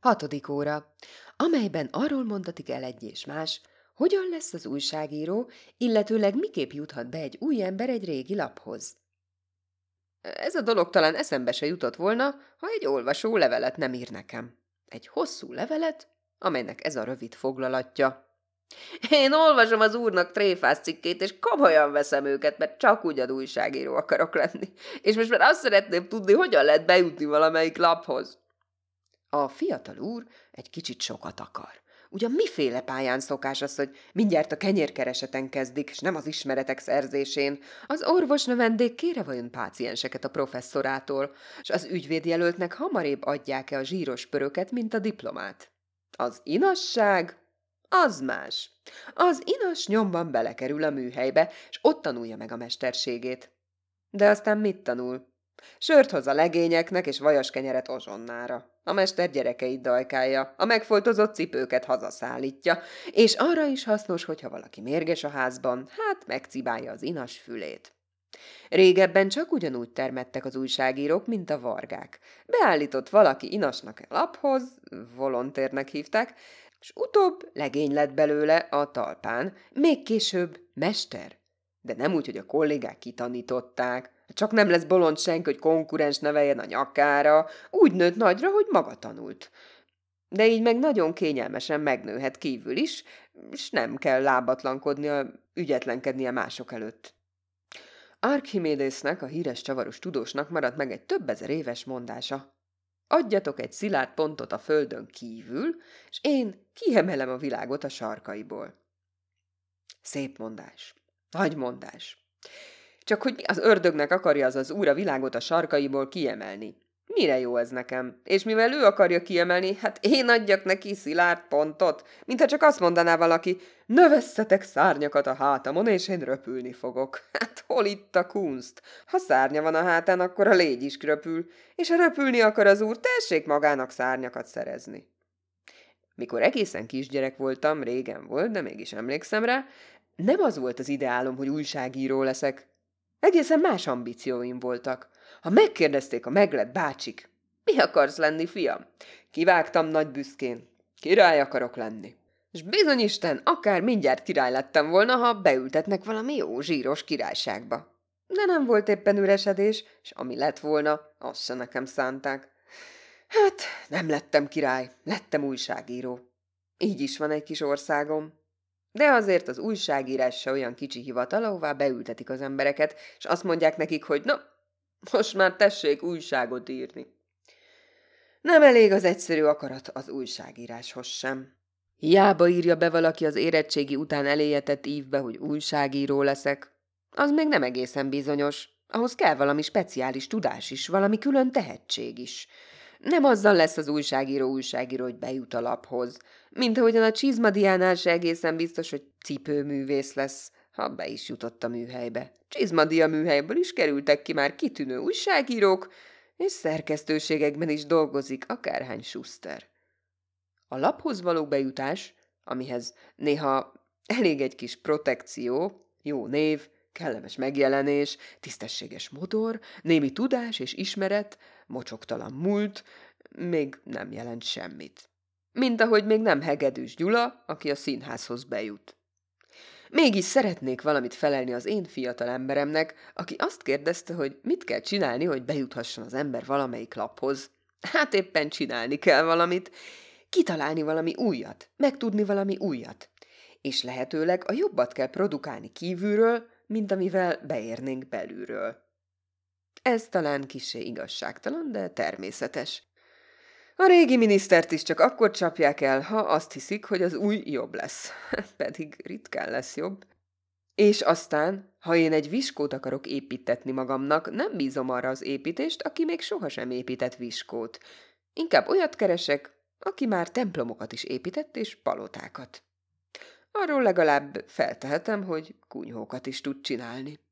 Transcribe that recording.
Hatodik óra, amelyben arról mondatik el egy és más, hogyan lesz az újságíró, illetőleg miképp juthat be egy új ember egy régi laphoz. Ez a dolog talán eszembe se jutott volna, ha egy olvasó levelet nem ír nekem. Egy hosszú levelet, amelynek ez a rövid foglalatja. Én olvasom az úrnak tréfász cikkét, és komolyan veszem őket, mert csak ugyan újságíró akarok lenni. És most már azt szeretném tudni, hogyan lehet bejutni valamelyik laphoz. A fiatal úr egy kicsit sokat akar. Ugyan miféle pályán szokás az, hogy mindjárt a kenyérkereseten kezdik, és nem az ismeretek szerzésén. Az orvos növendék kére vajon pácienseket a professzorától, és az ügyvédjelöltnek hamarébb adják-e a zsíros pöröket, mint a diplomát. Az inasság az más. Az inas nyomban belekerül a műhelybe, és ott tanulja meg a mesterségét. De aztán mit tanul? Sört hoz a legényeknek, és vajas kenyeret ozsonnára. A mester gyerekeit dajkálja, a megfoltozott cipőket hazaszállítja, és arra is hasznos, hogyha valaki mérges a házban, hát megcibálja az inas fülét. Régebben csak ugyanúgy termettek az újságírók, mint a vargák. Beállított valaki inasnak a laphoz, volontérnek hívták, és utóbb legény lett belőle a talpán, még később mester. De nem úgy, hogy a kollégák kitanították, csak nem lesz bolond senki, hogy konkurens neveljen a nyakára, úgy nőtt nagyra, hogy maga tanult. De így meg nagyon kényelmesen megnőhet kívül is, és nem kell lábatlankodnia, ügyetlenkednie mások előtt. Archimédésznek, a híres csavaros tudósnak maradt meg egy több ezer éves mondása. Adjatok egy szilárd pontot a földön kívül, és én kiemelem a világot a sarkaiból. Szép mondás. Nagy mondás. Csak hogy az ördögnek akarja az az úr a világot a sarkaiból kiemelni. Mire jó ez nekem? És mivel ő akarja kiemelni, hát én adjak neki szilárd pontot, mintha csak azt mondaná valaki, növesszetek szárnyakat a hátamon, és én röpülni fogok. Hát hol itt a kunst? Ha szárnya van a hátán, akkor a légy is röpül, és ha röpülni akar az úr, tessék magának szárnyakat szerezni. Mikor egészen kisgyerek voltam, régen volt, de mégis emlékszem rá, nem az volt az ideálom, hogy újságíró leszek. Egészen más ambícióim voltak. Ha megkérdezték a meglett bácsik, mi akarsz lenni, fiam? Kivágtam nagy büszkén. Király akarok lenni. És bizony Isten, akár mindjárt király lettem volna, ha beültetnek valami jó zsíros királyságba. De nem volt éppen üresedés, és ami lett volna, azt se nekem szánták. Hát, nem lettem király, lettem újságíró. Így is van egy kis országom. De azért az újságírás se olyan kicsi hivatal, ahová beültetik az embereket, és azt mondják nekik, hogy na, most már tessék újságot írni. Nem elég az egyszerű akarat az újságíráshoz sem. Hiába írja be valaki az érettségi után eléjetett ívbe, hogy újságíró leszek. Az még nem egészen bizonyos. Ahhoz kell valami speciális tudás is, valami külön tehetség is. Nem azzal lesz az újságíró újságíró, hogy bejut a laphoz. Mint ahogyan a csizmadiánál se egészen biztos, hogy cipőművész lesz, ha be is jutott a műhelybe. Csizmadia műhelyből is kerültek ki már kitűnő újságírók, és szerkesztőségekben is dolgozik akárhány suszter. A laphoz való bejutás, amihez néha elég egy kis protekció, jó név, kellemes megjelenés, tisztességes motor, némi tudás és ismeret, mocsoktalan múlt, még nem jelent semmit. Mint ahogy még nem Hegedűs Gyula, aki a színházhoz bejut. Mégis szeretnék valamit felelni az én fiatal emberemnek, aki azt kérdezte, hogy mit kell csinálni, hogy bejuthasson az ember valamelyik laphoz. Hát éppen csinálni kell valamit, kitalálni valami újat, megtudni valami újat. És lehetőleg a jobbat kell produkálni kívülről, mint amivel beérnénk belülről. Ez talán kisé igazságtalan, de természetes. A régi minisztert is csak akkor csapják el, ha azt hiszik, hogy az új jobb lesz. Pedig ritkán lesz jobb. És aztán, ha én egy viskót akarok építetni magamnak, nem bízom arra az építést, aki még sohasem épített viskót. Inkább olyat keresek, aki már templomokat is épített és palotákat. Arról legalább feltehetem, hogy kunyhókat is tud csinálni.